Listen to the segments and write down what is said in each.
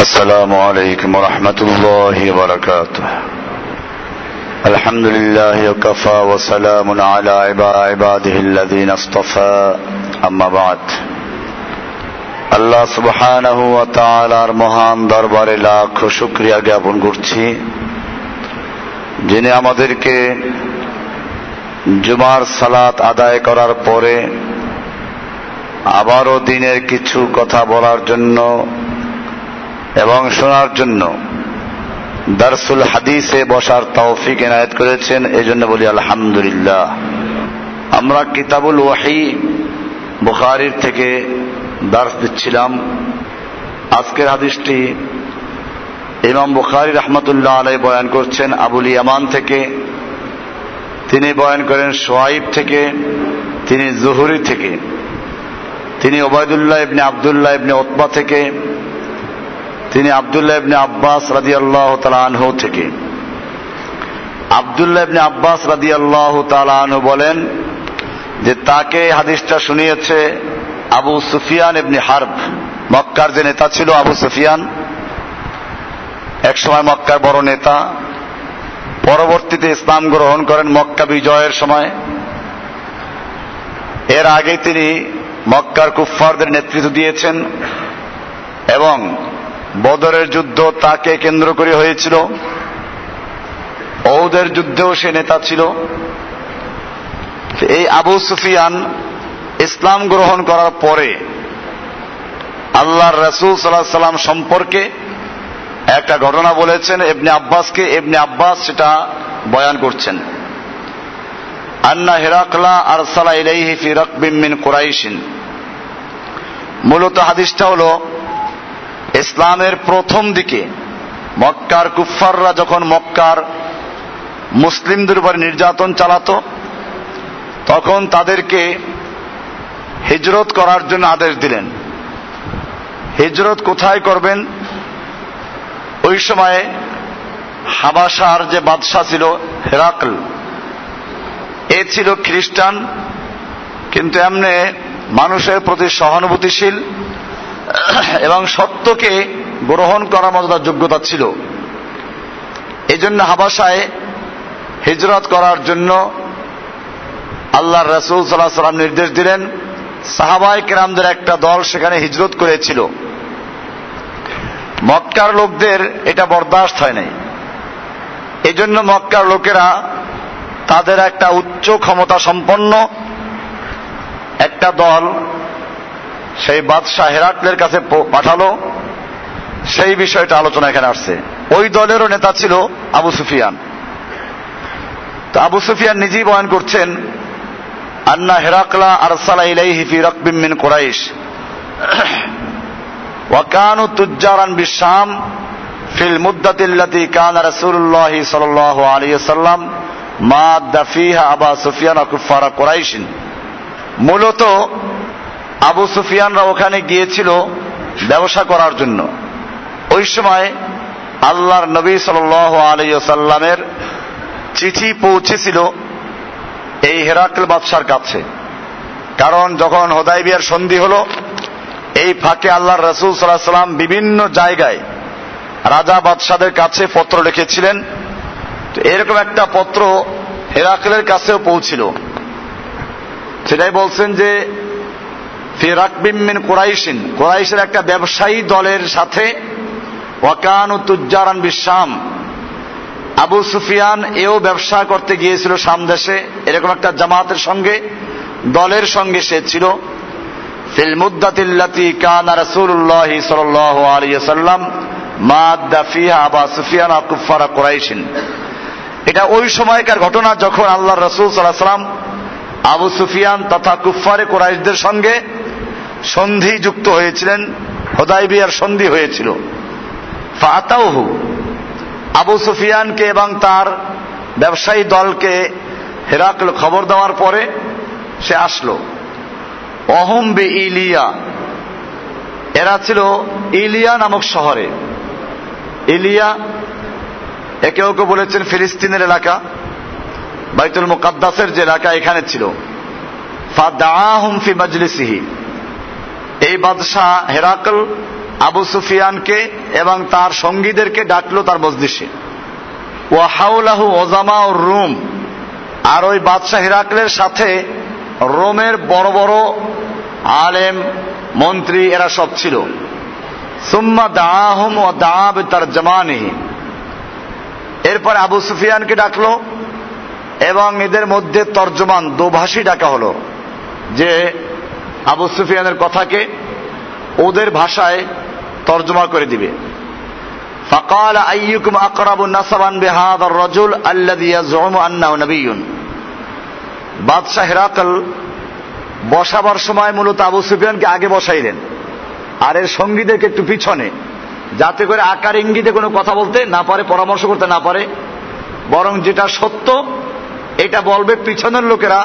السلام عليكم ورحمة الله وبركاته الحمد لله وكفى وسلام على عباده الذين اصطفى أما بعد আল্লাহ সুবহানাহ ওয়া তাআলার মহান দরবারে লাখ শুকরিয়া জ্ঞাপন করছি যিনি আমাদেরকে জুমার সালাত আদায় করার পরে আবারও দিনের কিছু কথা বলার জন্য এবং শোনার জন্য দারসুল হাদিসে বসার তৌফিক এনায়ত করেছেন এই জন্য বলি আলহামদুলিল্লাহ। আমরা কিতাবুল ওয়াহি বুখারির থেকে দার্স দিচ্ছিলাম। আজকের হাদিসটি ইমাম বুখারি রহমতুল্লাহ আলাই বয়ান করছেন, আবুল ইয়ামান থেকে। তিনি বয়ান করেন সোয়াইব থেকে, তিনি জহুরি থেকে। তিনি ওবায়দুল্লাহ ইবনে আবদুল্লাহ ইবনে ওতবা থেকে। তিনি আবদুল্লাহ ইবনে আব্বাস রাজি আল্লাহ আনহু থেকে। আবদুল্লাহ ইবনে আব্বাস রাজি আল্লাহ আনহু বলেন যে তাকে হাদিসটা শুনিয়েছে আবু সুফিয়ান ইবনে হার্ব। মক্কার যে নেতা ছিল আবু সুফিয়ান এক সময় মক্কার বড় নেতা। পরবর্তীতে ইসলাম গ্রহণ করেন মক্কা বিজয়ের সময়। এর আগে তিনি মক্কার কুফফারদের নেতৃত্ব দিয়েছেন এবং বদরের যুদ্ধ তাকে কেন্দ্র করে হয়েছিল। ঔদের যুদ্ধেও সে নেতা ছিল। এই আবু সুফিয়ান ইসলাম গ্রহণ করার পরে আল্লাহর রসুল সাল্লাহ সাল্লাম সম্পর্কে একটা ঘটনা বলেছেন এবনে আব্বাসকে এবনে আব্বাস সেটা বয়ান করছেন। আন্না হেরাকলা আর সালা ইলাইহি ফি রাকবিম মিন কুরাইশিন। মূলত হাদিসটা হলো ইসলামের প্রথম দিকে মক্কার কুফাররা যখন মক্কার মুসলিমদের উপর নির্যাতন চালাতো, তখন তাদেরকে হিজরত করার জন্য আদেশ দিলেন। হিজরত কোথায় করবেন? ওই সময়ে হাবাসার যে বাদশাহ ছিল, হেরাকল, এ ছিল খ্রিস্টান, কিন্তু এমনি মানুষের প্রতি সহানুভূতিশীল এবং সত্যকে গ্রহণ করার মতো তার যোগ্যতা ছিল। এই জন্য হাবাসায় হিজরত করার জন্য আল্লাহ রসুল সাল্লাহ সাল্লাম নির্দেশ দিলেন। সাহাবাই কেরামদের একটা দল সেখানে হিজরত করেছিল। মক্কার লোকদের এটা বরদাস্ত হয় নাই। এই জন্য মক্কার লোকেরা তাদের একটা উচ্চ ক্ষমতা সম্পন্ন একটা দল সেই বাদশাহ হেরাকলের কাছে পাঠালো। সেই বিষয়টা আলোচনা এখানে আসছে। ওই দলেরও নেতা ছিল আবু সুফিয়ান। তো আবু সুফিয়ান নিজেই বয়ান করছেন, আন্না হেরাকলা আরসালা ইলাইহি ফি রাকবিম মিন কুরাইশ। ওয়াকানু তুজ্জারান বিশাম ফিল মুদ্দাতিল্লাতি কানা রাসূলুল্লাহি সাল্লাল্লাহু আলাইহি সাল্লাম মা দাফিহা আবা সুফিয়ান কুফারা কুরাইশিন। মূলত আবু সুফিয়ানরা ওখানে গিয়েছিল ব্যবসা করার জন্য। ওই সময় আল্লাহর নবী সাল আলাইসাল্লামের চিঠি পৌঁছেছিল এই হেরাকল বাদশার কাছে। কারণ যখন হোদাইবিয়ার সন্ধি হলো, এই ফাঁকে আল্লাহর রসুল সাল্লাহ সাল্লাম বিভিন্ন জায়গায় রাজা বাদশাদের কাছে পত্র লিখেছিলেন। তো এরকম একটা পত্র হেরাকলের কাছেও পৌঁছিল। সেটাই বলছেন যে ফিরাকবিমিন কোরাইশিন। কোরাইশের একটা ব্যবসায়ী দলের সাথে ওয়াকানু তুজ্জারান বিশ্বাম আবু সুফিয়ান এও ব্যবসা করতে গিয়েছিল সাম দেশে। এরকম একটা জামাতের সঙ্গে, দলের সঙ্গে সে ছিল। ফিল মুদ্দাতিল্লাতি কানা রাসূলুল্লাহি সাল্লাল্লাহু আলাইহি সাল্লাম মাদ্দা ফিহা আবা সুফিয়ান কুফারা কুরাইশিন। এটা ওই সময়কার ঘটনা যখন আল্লাহ রসুল সাল্লাহ সাল্লাম আবু সুফিয়ান তথা কুফারে কোরাইশদের সঙ্গে সন্ধি যুক্ত হয়েছিলেন হোদাই হোদাইবিয়ার সন্ধি হয়েছিল। ফাতাউহু আবু সুফিয়ানকে এবং তার ব্যবসায়ী দলকে হেরাকল খবর দেওয়ার পরে সে আসলো। অহম বে ইলিয়া, এরা ছিল ইলিয়া নামক শহরে। ইলিয়া একে ওকে বলেছেন ফিলিস্তিনের এলাকা, বাইতুল মুকাদ্দাসের যে এলাকা এখানে ছিল। ফাদাহুম ফি মজলিসিহি এই বাদশাহ হেরাকল আবু সুফিয়ানকে এবং তার সঙ্গীদেরকে ডাকলো তার মজলিসে। ও হাউলাহু ওজামা ও রুম। আর ওই বাদশাহ হেরাকলের সাথে রোমের বড় বড় আলেম, মন্ত্রী এরা সব ছিল। সুম্মা দাহুম ও দাব তার জামানি এরপর আবু সুফিয়ানকে ডাকলো এবং এদের মধ্যে তর্জমান দোভাষী ডাকা হলো যে আবু সুফিয়ানের কথাকে ওদের ভাষায় তর্জমা করে দিবে فقال أيكم أقرب نسبا بهذا الرجل الذي يزعم أنه نبي বাদশাহ হেরাকল বসাবার সময় মূলত আবু সুফিয়ানকে আগে বসাইলেন আর এর সঙ্গীদেরকে একটু পিছনে যাতে করে আকার ইঙ্গিতে কোনো কথা বলতে না পারে পরামর্শ করতে না পারে বরং যেটা সত্য এটা বলবে পিছনের লোকেরা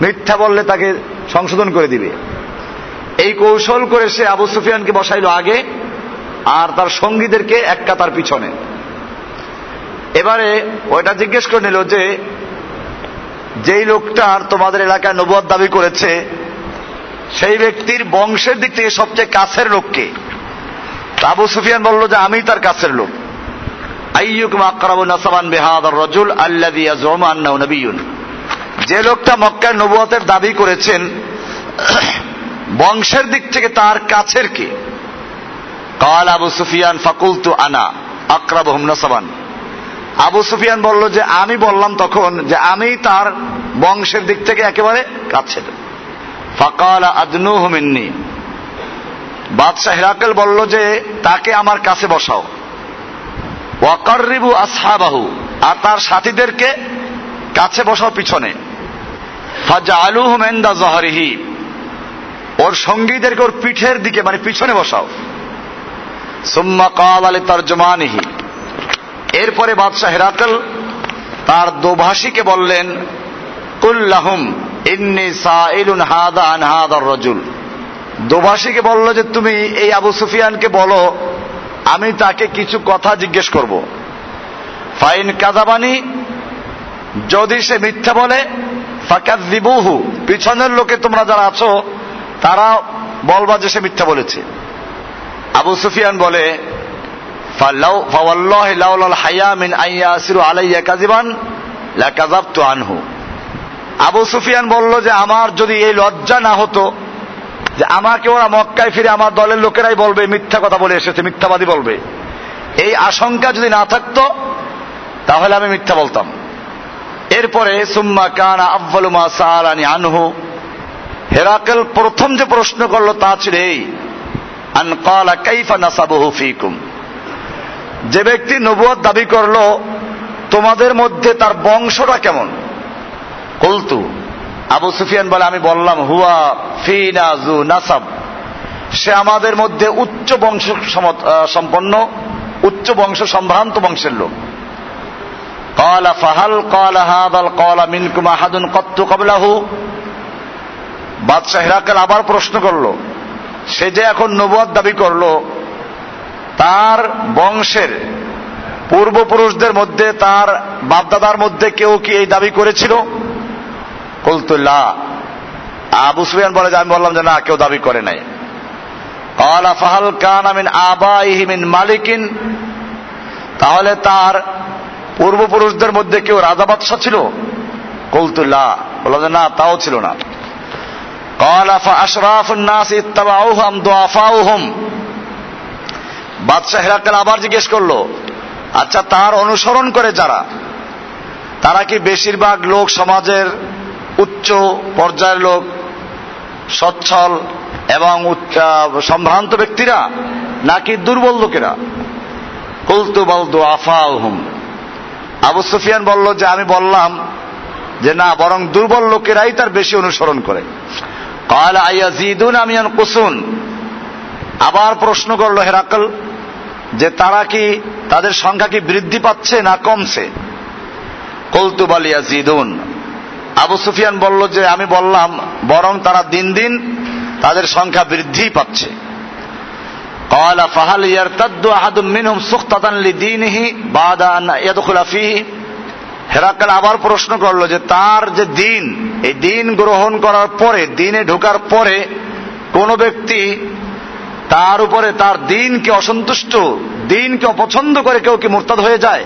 মিথ্যা বললে তাকে সংশোধন করে দিবে। এই কৌশল করে সে আবু সুফিয়ানকে বসাইল আগে, আর তার সঙ্গীদেরকে এক কাতার পিছনে। এবারে ওইটা জিজ্ঞেস করে নিল যে, যেই লোকটার তোমাদের এলাকায় নবুয়াদ দাবি করেছে, সেই ব্যক্তির বংশের দিক থেকে সবচেয়ে কাছের লোককে আবু সুফিয়ান বলল যে আমি তার কাছের লোক। আইয়ুকুম আকরাবু নাসাবান বিহাদ রজুল আল্লাযী ইয়াজুমু নাবিয়্যুন যে লোকটা মক্কার নবুয়তের দাবি করেছেন, বংশের দিক থেকে তার কাছের কে? কাল আবু সুফিয়ান ফাকুলতু আনা, আকরাবহুম নাসাবান। আবু সুফিয়ান বলল যে, আমি বললাম তখন যে, আমি তার বংশের দিক থেকে একেবারে কাছের। ফাকাল আদনু মিন্নি। বাদশাহ হিরাকেল বলল যে, তাকে আমার কাছে বসাও। ওয়াকারিবু আসহাবাহু, আর তার সাথীদেরকে কাছে বসাও পিছনে। আলু হুমেন্দা জহরিহি ওর সঙ্গীদেরকে ওর পিঠের দিকে মানে পিছনে বসাও। সুম্মা কাল আলী তর্জমানিহি এরপরে বাদশাহ হেরাকল তার দোভাষীকে বললেন কুল্লাহুম ইন্নি সাইলুন হাদা আন হাদার রজুল। দোভাষীকে বলল যে, তুমি এই আবু সুফিয়ানকে বলো, আমি তাকে কিছু কথা জিজ্ঞেস করব। ফাইন কাদাবানি যদি সে মিথ্যা বলে পিছনের লোকে তোমরা যারা আছো, তারা বলবা যে সে মিথ্যা বলেছে। আবু সুফিয়ান বলে আবু সুফিয়ান বলল যে, আমার যদি এই লজ্জা না হতো, যে আমাকে ওরা মক্কায় ফিরে আমার দলের লোকেরাই বলবে, মিথ্যা কথা বলে এসেছে, মিথ্যাবাদী বলবে। এই আশঙ্কা যদি না থাকতো, তাহলে আমি মিথ্যা বলতাম। এরপরে, সুম্মা কানা আব্বালুমা সালানি আনহু। হেরাকেল প্রথম যে প্রশ্ন করল তা ছিল এই, আন কাইফা নাসাবহু ফিকুম। যে ব্যক্তি নবুয়াদ দাবি করল, তোমাদের মধ্যে তার বংশটা কেমন? কলতু। আবু সুফিয়ান বলে, আমি বললাম, হুয়া ফিনাজু নাসাব। সে আমাদের মধ্যে উচ্চ বংশ সম্পন্ন, উচ্চ বংশ সম্ভ্রান্ত বংশের লোক। قال فهل قال هذا القول منكم احد قط قبله বাদশাহ হিরাকেল আবার প্রশ্ন করলো সে যে এখন নবুয়াদ দাবি করলো তার বংশের পূর্বপুরুষদের মধ্যে তার বাপদাদার মধ্যে কেউ কি এই দাবি করেছিল কলতুল্লাহ আবু সুফিয়ান বলে যে আমি বললাম যে না কেউ দাবি করে নাই আলা ফাহাল কান আমিন আবাইহি মিন মালিকিন তাহলে তার পূর্বপুরুষদের মধ্যে কেউ রাজা বাদশাহ ছিল? কলতুল্লাহ বলা যায় না, তাও ছিল না। বাদশাহ হেরাকাল আবার জিজ্ঞেস করল আচ্ছা তার অনুসরণ করে যারা, তারা কি বেশিরভাগ লোক সমাজের উচ্চ পর্যায়ের লোক, সচ্ছল এবং সম্ভ্রান্ত ব্যক্তিরা, নাকি দুর্বল লোকেরা? কলতুবাল দোয়াফা হুম আবু সুফিয়ান বলল, যে আমি বললাম, যে না, বরং দুর্বল লোকেরাই তার বেশি অনুসরণ করে। কুসুন আবার প্রশ্ন করল হেরাকল যে তারা কি তাদের সংখ্যা কি বৃদ্ধি পাচ্ছে না কমছে? কৌতুবাল ইয়াজিদুন। আবু সুফিয়ান বলল, যে আমি বললাম, বরং তারা দিন দিন তাদের সংখ্যা বৃদ্ধি পাচ্ছে। قال فهل يرتد احد منهم سخطة لدينه بعد ان يدخل فيه হেরাকাল আবার প্রশ্ন করলো যে তার যে দিন এই দিন গ্রহণ করার পরে দিনে ঢোকার পরে কোন ব্যক্তি তার উপরে তার দিনকে অসন্তুষ্ট দিনকে অপছন্দ করে কেউ কি মোরতাদ হয়ে যায়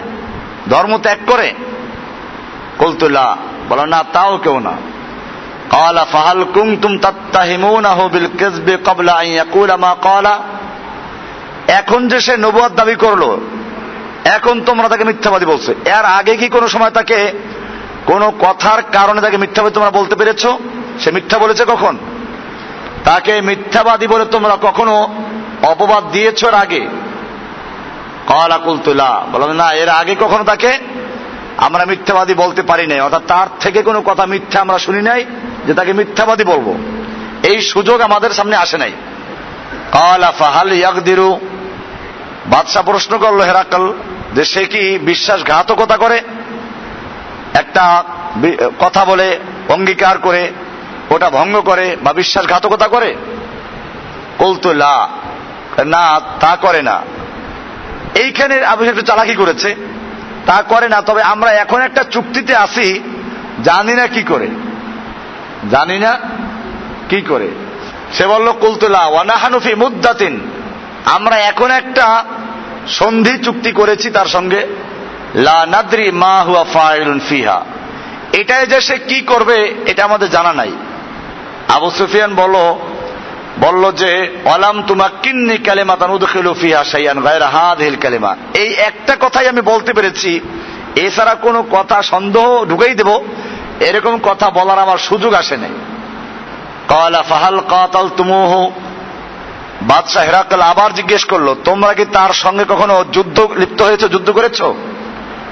ধর্ম ত্যাগ করে কলতুল্লাহ বলো না তাও কেউ না قال فهل كنتم تتهمونه بالكذب قبل ان يقول ما قال এখন যে সে নবুয়াদ দাবি করল, এখন তোমরা তাকে মিথ্যাবাদী বলছো। এর আগে কি কোনো সময় তাকে কোনো কথার কারণে তাকে মিথ্যাবাদী তোমরা বলতে পেরেছ? সে মিথ্যা বলেছে কখন? তাকে মিথ্যাবাদী বলে তোমরা কখনো অপবাদ দিয়েছ এর আগে? বললাম না, এর আগে কখনো তাকে আমরা মিথ্যাবাদী বলতে পারি নাই। অর্থাৎ তার থেকে কোনো কথা মিথ্যা আমরা শুনি নাই যে তাকে মিথ্যাবাদী বলব। এই সুযোগ আমাদের সামনে আসে নাই। কলা ফাহাল ইয়াকদিরু বাদশাহ প্রশ্ন করল হেরাকল যে সে কি বিশ্বাসঘাতকতা করে? একটা কথা বলে, অঙ্গীকার করে, ওটা ভঙ্গ করে বা বিশ্বাসঘাতকতা করে? কলতুল্লা না, তা করে না। এইখানে আবু একটু চালাকি করেছে। তা করে না, তবে আমরা এখন একটা চুক্তিতে আসি জানি না কি করে। জানি না কি করে। সে বলল কুলতুলা ওয়ানাহানুফি মুদাতিন আমরা এখন একটা সন্ধি চুক্তি করেছি তার সঙ্গে, লা নাদ্রি মা হুয়া ফাইলুন ফিহা। এটাই যে সে কি করবে, এটা আমাদের জানা নাই। আবু সুফিয়ান বলো বলল যে অলাম তুমা কিন্নি কালেমা তানুদখিলু ফিহা শাইয়ান গায়রা হাদিল কালেমা। এই একটা কথাই আমি বলতে পেরেছি। এছাড়া কোনো কথা সন্দেহ ঢুকেই দেব, এরকম কথা বলার আমার সুযোগ আসে নাই। কলা ফাহাল কাতাল তুমুহু বাদশাহ হেরাকাল আবার জিজ্ঞেস করল, তোমরা কি তার সঙ্গে কখনো যুদ্ধ, লিপ্ত হয়েছে, যুদ্ধ করেছ?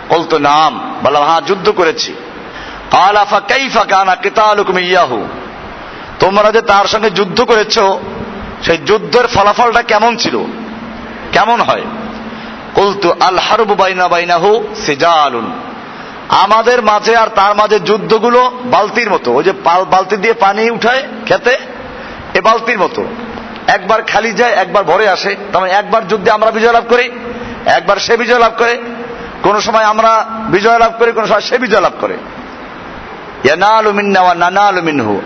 বলতো নাম। বললাম হ্যাঁ যুদ্ধ করেছি। আলাফা কাইফা কানা কিতালুকুম ইয়াহু। তোমরা যে তার সঙ্গে যুদ্ধ করেছ, সেই যুদ্ধের ফলাফলটা কেমন ছিল? কেমন হয়? কলতু, আল বাইনা বাইনাহু সিজালুন। আমাদের মাঝে আর তার মাঝে যুদ্ধগুলো বালতির মতো। ওই যে বালতি দিয়ে পানি উঠায় খেতে, এ বালতির মতো। একবার খালি যায়, একবার ভরে আসে। তখন একবার যুদ্ধে আমরা বিজয় লাভ করি, একবার সে বিজয় লাভ করে। কোন সময় আমরা বিজয় লাভ করি, কোন সময় সে বিজয় লাভ করে।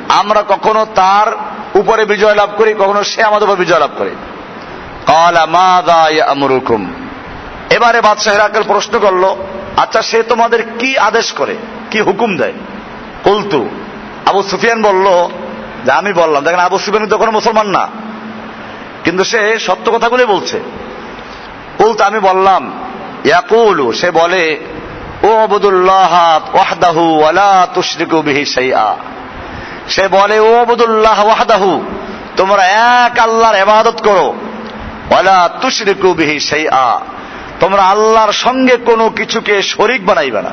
আমরা কখনো তার উপরে বিজয় লাভ করি, কখনো সে আমাদের উপর বিজয় লাভ করে। এবারে বাদশাহ প্রশ্ন করল আচ্ছা সে তোমাদের কি আদেশ করে? কি হুকুম দেয়? কলতু। আবু সুফিয়ান বলল যে আমি বললাম, দেখেন, আবু সুফিয়ান তো কোনো মুসলমান না। কিন্তু সে সত্য কথাগুলি বলছে। কলতু আমি বললাম ইয়াকুলু সে বলে, ও আবুদুল্লাহ সে বলে, ও আবুদুল্লাহ, ওয়াহদাহু, তোমরা এক আল্লাহর ইবাদত করো, ওয়ালা তুশরিকু বিহি শাইআ। তোমরা আল্লাহর সঙ্গে কোনো কিছুকে শরিক বানাইবে না।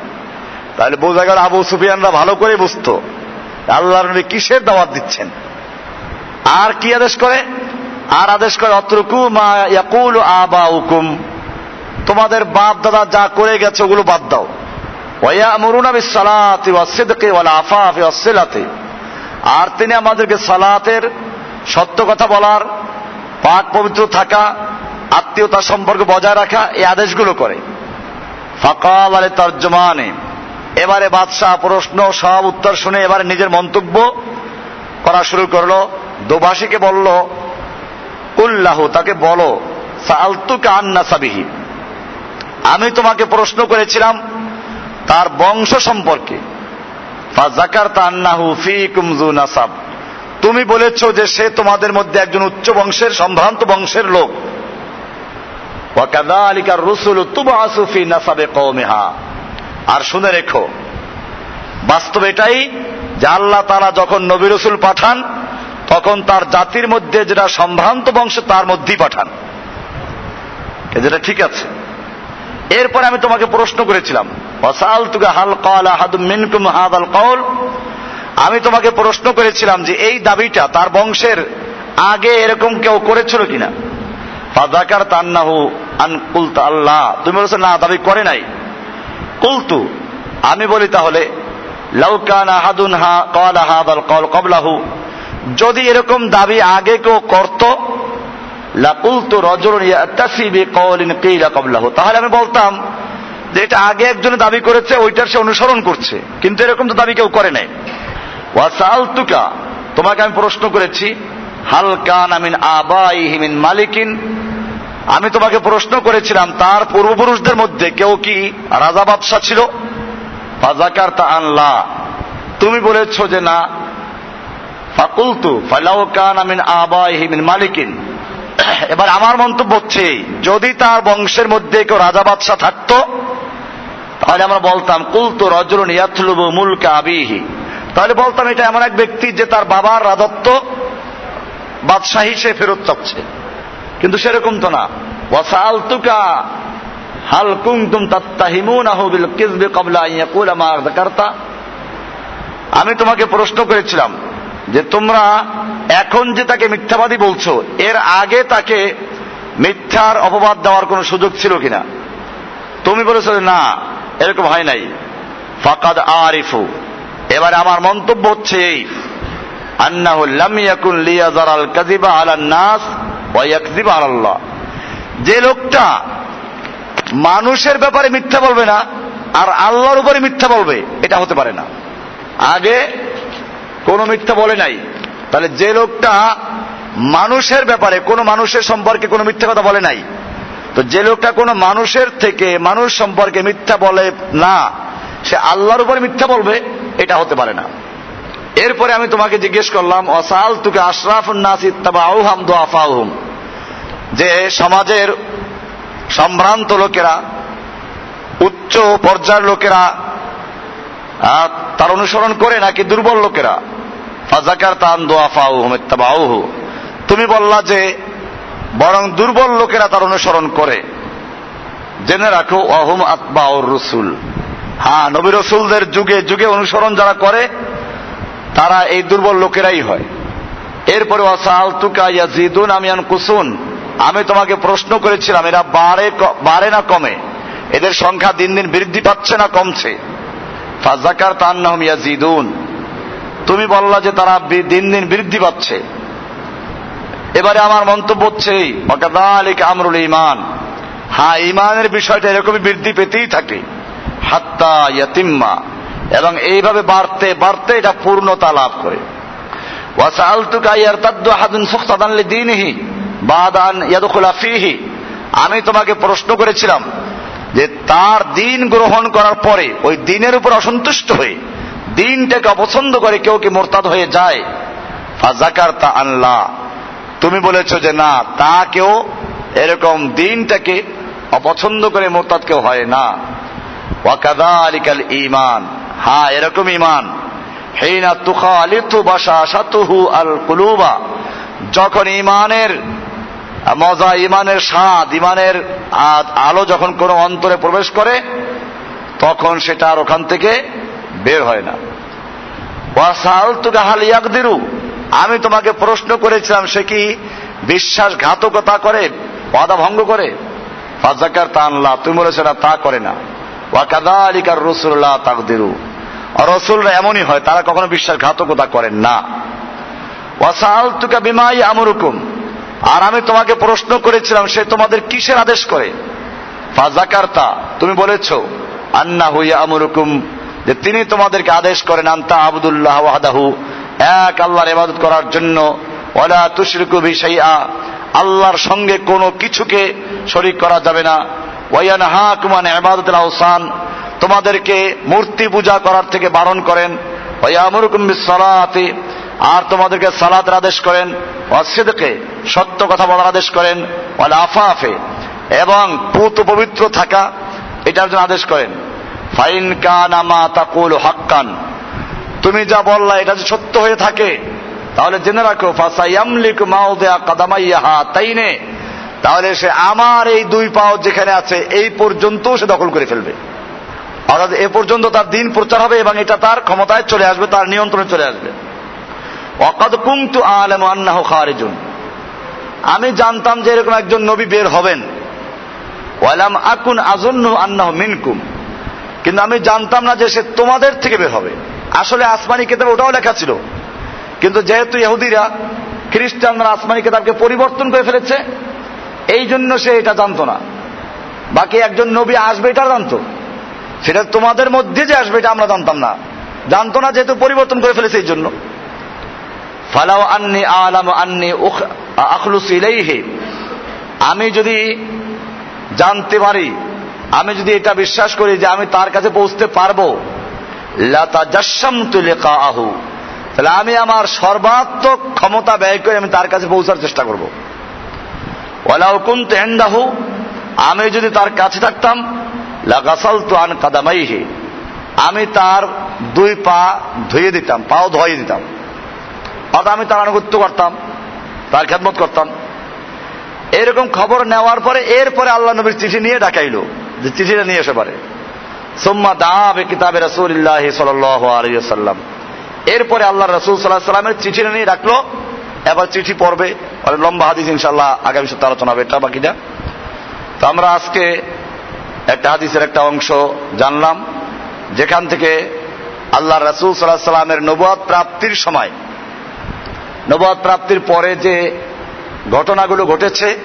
তাহলে বোঝা গেল আবু সুফিয়ানরা ভালো করে বুঝতো, আল্লাহর নবী কিসের দাওয়াত দিচ্ছেন। আর কি আদেশ করে? আর আদেশ করে, অত্রকু মা ইয়াকুল আবা হুকুম তোমাদের বাপ দাদা যা করে গেছে, ওগুলো বাদ দাও। আর তিনি আমাদেরকে সালাতের সত্য কথা বলার, পাক পবিত্র থাকা, আত্মীয়তা সম্পর্ক বজায় রাখা, এই আদেশগুলো করে। ফাকাল আলে তর্জমানে এবারে বাদশাহ প্রশ্ন, সব উত্তর শুনে এবারে নিজের মন্তব্য করা শুরু করল। দোভাষীকে বলল উল্লাহ তাকে বলো আমি তোমাকে প্রশ্ন করেছিলাম তার বংশ সম্পর্কে। তুমি বলেছ যে সে তোমাদের মধ্যে একজন উচ্চ বংশের, সম্ভ্রান্ত বংশের লোক। আর শুনে রেখো, বাস্তব এটাই যে আল্লাহ তারা যখন নবী রসুল পাঠান তখন তার জাতির মধ্যে যেটা সম্ভ্রান্ত বংশ, তার মধ্যেই পাঠান। যেটা ঠিক আছে। এরপরে আমি তোমাকে প্রশ্ন করেছিলাম হাল কল আমি তোমাকে প্রশ্ন করেছিলাম যে এই দাবিটা তার বংশের আগে এরকম কেউ করেছিল কিনা। ফাদাকার তান্নাহু আন কুলতা, আল্লাহ, তুমি বলেছ, না, দাবি করে নাই। কুলতু, আমি বলি তাহলে লাউকান আহাদুন হা কল হাদাল কল কবলাহু। যদি এরকম দাবি আগে কেউ করত, লাকুলতু রজুলুন ইয়াতাসি বিকাউলিন কিলা ক্বাবলাহু। তাহলে আমি বলতাম যে এটা আগে একজনে দাবি করেছে, ওইটার সে অনুসরণ করছে। কিন্তু এরকম তো দাবি কেউ করে নাই। ওয়াসালতুকা তোমাকে আমি প্রশ্ন করেছি, হাল কান আমিন আবাইহি মিন মালিকিন? আমি তোমাকে প্রশ্ন করেছিলাম, তার পূর্বপুরুষদের মধ্যে কেউ কি রাজা বাদশাহ ছিল? আনলা তুমি বলেছ যে না ফাকুলতু ফালাউ কান আমিন আবাইহি মিন মালিকিন। এবার আমার মন্তব্য হচ্ছে, যদি তার বংশের মধ্যে কেউ রাজা বাদশাহ থাকতো, তাহলে আমরা বলতাম, কুলতু রজরুন ইয়াতলুবু মুলকা আবিহি। তাহলে বলতাম, এটা এমন এক ব্যক্তি যে তার বাবার রাজত্ব বাদশাহী সে ফেরত চাচ্ছে। কিন্তু সেরকম তো না। ওয়াসালতুকা, হাল কুনতুম তাত্তাহিমুনাহু বিল কিযবি ক্বাবলা আন ইয়াকুলা মা যাকারতা। আমি তোমাকে প্রশ্ন করেছিলাম যে তোমরা এখন যে তাকে মিথ্যাবাদী বলছো, এর আগে তাকে মিথ্যার অপবাদ দেওয়ার কোনো সুযোগ ছিল কিনা? তুমি বলেছ না, এরকম হয় নাই। ফাকাদ আরিফু। এবারে আমার মন্তব্য হচ্ছে এই। আন্নাহু লাম ইয়াকুন লিয়াজার আল কাযিবা আলা নাস ওয়া ইয়াকযিবা আলা আল্লাহ যে লোকটা মানুষের ব্যাপারে মিথ্যা বলবে না, আর আল্লাহর উপরে মিথ্যা বলবে, এটা হতে পারে না। আগে কোনো মিথ্যা বলে নাই। তাহলে যে লোকটা মানুষের ব্যাপারে, কোনো মানুষের সম্পর্কে কোনো মিথ্যা কথা বলে নাই। তো যে লোকটা কোনো মানুষের থেকে মানুষ সম্পর্কে মিথ্যা বলে না, সে আল্লাহর উপরে মিথ্যা বলবে, এটা হতে পারে না। এরপরে আমি তোমাকে জিজ্ঞেস করলাম, অসাল তুকে আশরাফ নাস ইত্তাবাউহাম দোয়াফাউহুম যে সমাজের সম্ভ্রান্ত লোকেরা, উচ্চ পর্যায়ের লোকেরা তার অনুসরণ করে নাকি দুর্বল লোকেরা ফাজাকার তান ইত্তাবাউহু। তুমি বললা যে, বরং দুর্বল লোকেরা তার অনুসরণ করে। জেনে রাখো অহুম আতবাউর রসুল। হ্যাঁ নবী রসুলদের যুগে যুগে অনুসরণ যারা করে, তারা এই দুর্বল লোকেরাই হয়। এরপরে ওয়াসাল তুকা ইয়াজিদুন আমিয়ান কুসুন আমি তোমাকে প্রশ্ন করেছিলাম, এরা বাড়ে বাড়ে না কমে? এদের সংখ্যা দিন দিন বৃদ্ধি পাচ্ছে না কমছে? ফাজাকার তান্নাহম ইয়াজিদুন। তুমি বললা যে তারা দিন দিন বৃদ্ধি পাচ্ছে। এবারে আমার মন্তব্য হচ্ছে আমরুল ইমান হ্যাঁ ইমানের বিষয়টা এরকমই বৃদ্ধি পেতেই থাকে। হাত্তা ইয়াতিম্মা। এবং এইভাবে বাড়তে বাড়তে এটা পূর্ণতা লাভ করে। আমি তোমাকে প্রশ্ন করেছিলাম যে তার দিন গ্রহণ করার পরে ওই দিনের উপর অসন্তুষ্ট হয়ে দিনটাকে অপছন্দ করে কেউ কি মোরতাদ হয়ে যায়? ফাজাকার তা আনলা। তুমি বলেছ যে না, তা কেউ এরকম দিনটাকে অপছন্দ করে মোরতাদ কেউ হয় না। ওয়াকাদা আলিকাল ইমান হ্যাঁ এরকম ইমান হেইনা তুখা আলিতু বাসা সাতুহু আল কুলুবা। যখন ইমানের মজা ইমানের স্বাদ ইমানের আলো যখন কোনো অন্তরে প্রবেশ করে, তখন সেটা আর ওখান থেকে বের হয় না। আমি তোমাকে প্রশ্ন করেছিলাম, সে কি বিশ্বাসঘাতকতা করে ওয়াদা ভঙ্গ করে তুমি বলেছ, না, তা করে না। ওয়াকাদা রসুল্লাহ তাকদিরু। রসুলরা এমনই হয়, তারা কখনো বিশ্বাসঘাতকতা করেন না। ওয়াসাল তুকা বিমাই আমরুকুম আর আমি তোমাকে প্রশ্ন করেছিলাম, সে তোমাদের কিসের আদেশ করে? ফাজাকারতা, তুমি বলেছ আন্না হুইয়া আমরুকুম যে তিনি তোমাদেরকে আদেশ করেন, আন্তা আবদুল্লাহ ওয়াহাদাহু, এক আল্লাহর ইবাদত করার জন্য, ওয়ালা তুশরিকু বিশাইআ আল্লাহর সঙ্গে কোনো কিছুকে শরিক করা যাবে না। ওয়ায়ানহাকুম আন ইবাদাতিল আওসান, তোমাদেরকে মূর্তি পূজা করার থেকে বারণ করেন। ওয়ায়ামুরুকুম বিসসালাতি আর তোমাদেরকে সালাতের আদেশ করেন। অসিদকে সত্য কথা বলার আদেশ করেন। ওয়াল আফাফে, এবং পুত পবিত্র থাকা, এটার জন্য আদেশ করেন। ফাইন কান আমা তাকুল হাক্কান। তুমি যা বললা, এটা যে সত্য হয়ে থাকে, তাহলে জেনে রাখো ফাসাইয়ামলিক মাউদিয়া কাদামাইয়াহা তাইনে তাহলে সে আমার এই দুই পাও যেখানে আছে, এই পর্যন্ত সে দখল করে ফেলবে। অর্থাৎ এ পর্যন্ত তার দিন প্রচার হবে এবং এটা তার ক্ষমতায় চলে আসবে, তার নিয়ন্ত্রণে চলে আসবে। অকাদ কুমতু আলম আন্নাহ খারিজুন। আমি জানতাম যে এরকম একজন নবী বের হবেন। ওয়ালাম আকুন আজন্নু আন্নাহ মিনকুম। কিন্তু আমি জানতাম না যে সে তোমাদের থেকে বের হবে। আসলে আসমানি কেতাবে ওটাও লেখা ছিল। কিন্তু যেহেতু ইহুদিরা, খ্রিস্টানরা আসমানি কেতাবকে পরিবর্তন করে ফেলেছে এই জন্য সে এটা জানতো না। বাকি একজন নবী আসবে এটা জানতো। সেটা তোমাদের মধ্যে যে আসবে এটা আমরা জানতাম না। জানতো না যেহেতু পরিবর্তন করে ফেলেছে এই জন্য ফালাও আন্নি আলাম আন্নি আখলুস ইলাইহি। আমি যদি জানতে পারি আমি যদি এটা বিশ্বাস করি যে আমি তার কাছে পৌঁছতে পারব আহু তাহলে আমি আমার সর্বাত্মক ক্ষমতা ব্যয় করে আমি তার কাছে পৌঁছার চেষ্টা করব। ওলাউ কুন্ত হেন্দাহু আমি যদি তার কাছে থাকতাম লাগাসাল তো আন কাদামাইহে, আমি তার দুই পা ধুয়ে দিতাম, পাও ধুয়ে দিতাম। অর্থাৎ আমি তার আনুগত্য করতাম, তার খেদমত করতাম। এরকম খবর নেওয়ার পরে, এরপরে আল্লাহ নবীর চিঠি নিয়ে ডাকাইলো। যে চিঠিটা নিয়ে এসে পারে। সোম্মা দাবে কিতাবে রসুল্লাহ সাল্লাম এরপরে আল্লাহ রসুল সাল্লাহ সাল্লামের চিঠি নিয়ে রাখল। এবার চিঠি পড়বে। অনেক লম্বা হাদিস ইনশাল্লাহ আগামী সপ্তাহে আলোচনা হবে। এটা বাকিটা। তো আমরা আজকে একটা হাদিসের একটা অংশ জানলাম। যেখান থেকে আল্লাহ রসুল সাল্লাহ সাল্লামের নবাদ প্রাপ্তির সময় নবাদ প্রাপ্তির পরে যে ঘটনাগুলো ঘটেছে,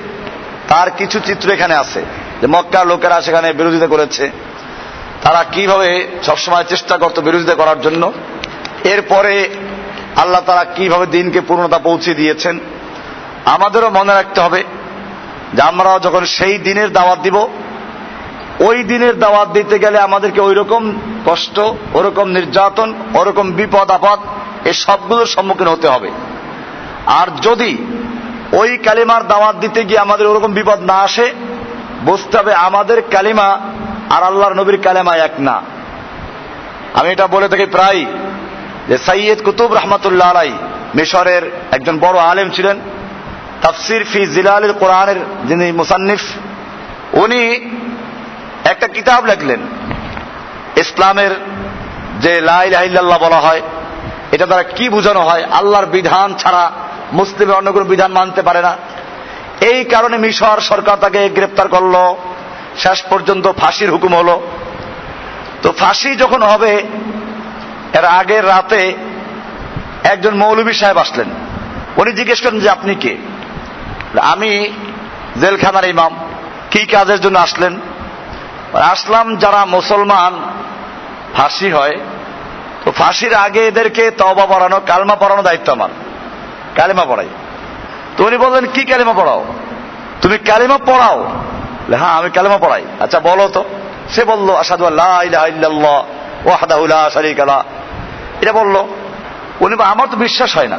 তার কিছু চিত্র এখানে আছে। যে মক্কার লোকেরা সেখানে বিরোধিতা করেছে। তারা কীভাবে সবসময় চেষ্টা করত বিরোধিতা করার জন্য? এরপরে আল্লাহ তারা কীভাবে দিনকে পূর্ণতা পৌঁছে দিয়েছেন? আমাদেরও মনে রাখতে হবে যে আমরাও যখন সেই দিনের দাওয়াত দিব, ওই দিনের দাওয়াত দিতে গেলে আমাদেরকে ওই রকম কষ্ট, ওরকম নির্যাতন, ওরকম বিপদ, আপদ এই সবগুলোর সম্মুখীন হতে হবে। আর যদি ওই কালিমার দাওয়াত দিতে গিয়ে আমাদের ওরকম বিপদ না আসে বুঝতে হবে আমাদের কালিমা আর আল্লাহর নবীর কালেমা এক না। আমি এটা বলে থাকি প্রায় যে সৈয়দ কুতুব রহমতুল্লাহ আলাই মিশরের একজন বড় আলেম ছিলেন। তাফসির ফি জিলাল কোরআনের যিনি মুসান্নিফ, উনি একটা কিতাব লেখলেন। ইসলামের যে লাইল্লাহ বলা হয়, এটা দ্বারা কি বোঝানো হয়? আল্লাহর বিধান ছাড়া মুসলিমের অন্য কোনো বিধান মানতে পারে না। এই কারণে মিশর সরকার তাকে গ্রেপ্তার করল। শেষ পর্যন্ত ফাঁসির হুকুম হলো। তো ফাঁসি যখন হবে, এর আগের রাতে একজন মৌলবী সাহেব আসলেন। উনি জিজ্ঞেস করেন যে, আপনি কে? আমি জেলখানার ইমাম। কি কাজের জন্য আসলেন? আসলাম যারা মুসলমান, ফাঁসি হয়। তো ফাঁসির আগে এদেরকে তবা পড়ানো, কালমা পড়ানো দায়িত্ব আমার। কালিমা পড়াই। তো উনি বললেন, কি কালিমা পড়াও? তুমি কালিমা পড়াও? হ্যাঁ আমি কালিমা পড়াই। আচ্ছা বলো তো। সে বলল আসাদু আল্লাহ এটা বলল, উনি আমার তো বিশ্বাস হয় না।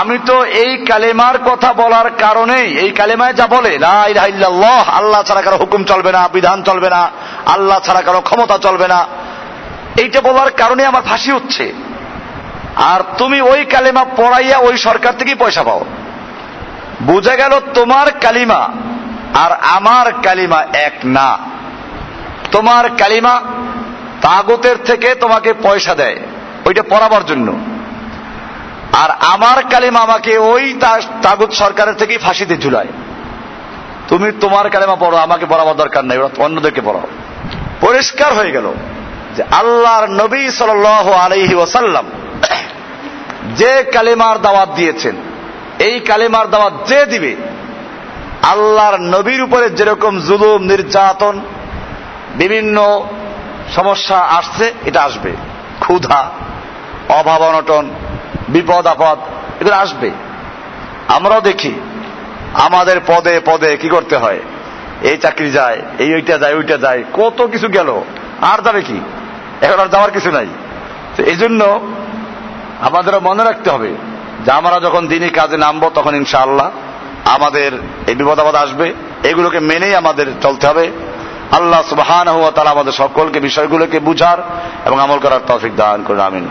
আমি তো এই কালেমার কথা বলার কারণেই, এই কালেমায় যা বলে লাহ আল্লাহ ছাড়া কারও হুকুম চলবে না, বিধান চলবে না, আল্লাহ ছাড়া কারও ক্ষমতা চলবে না, এইটা বলার কারণে আমার ফাঁসি হচ্ছে। আর তুমি ওই কালেমা পড়াইয়া ওই সরকার থেকেই পয়সা পাও। বোঝা গেল তোমার কালিমা, আর আমার কালিমা এক না। তোমার কালিমা তাগতের থেকে তোমাকে পয়সা দেয়, ওইটা পড়াবার জন্য। আর আমার কালিমা আমাকে ওই তাগুত সরকারের থেকেই ফাঁসিতে ঝুলায়। তুমি তোমার কালিমা পড়ো, আমাকে পড়াবার দরকার নাই অন্যদেরকে পড়াও। পরিষ্কার হয়ে গেল যে আল্লাহর নবী সাল আলহি ওসাল্লাম যে কালিমার দাওয়াত দিয়েছেন এই কালিমার দাওয়াত যে দিবে, আল্লাহর নবীর উপরে যেরকম জুলুম, নির্যাতন, বিভিন্ন সমস্যা আসছে, এটা আসবে। ক্ষুধা, অভাব, অনটন, বিপদ, আপদ, এগুলো আসবে। আমরাও দেখি, আমাদের পদে পদে কি করতে হয়? এই চাকরি যায়, এই ওইটা যায় ওইটা যায়, কত কিছু গেল। আর যাবে কি? এখন আর যাওয়ার কিছু নাই। এই জন্য আমাদেরও মনে রাখতে হবে যে আমরা যখন দিনই কাজে নামবো, তখন ইনশাআল্লাহ আমাদের এই বিপদ আপদ আসবে। এগুলোকে মেনেই আমাদের চলতে হবে। আল্লাহ সুবাহান হুয়া তারা আমাদের সকলকে বিষয়গুলোকে বুঝার এবং আমল করার তফিক দান করে আমিন।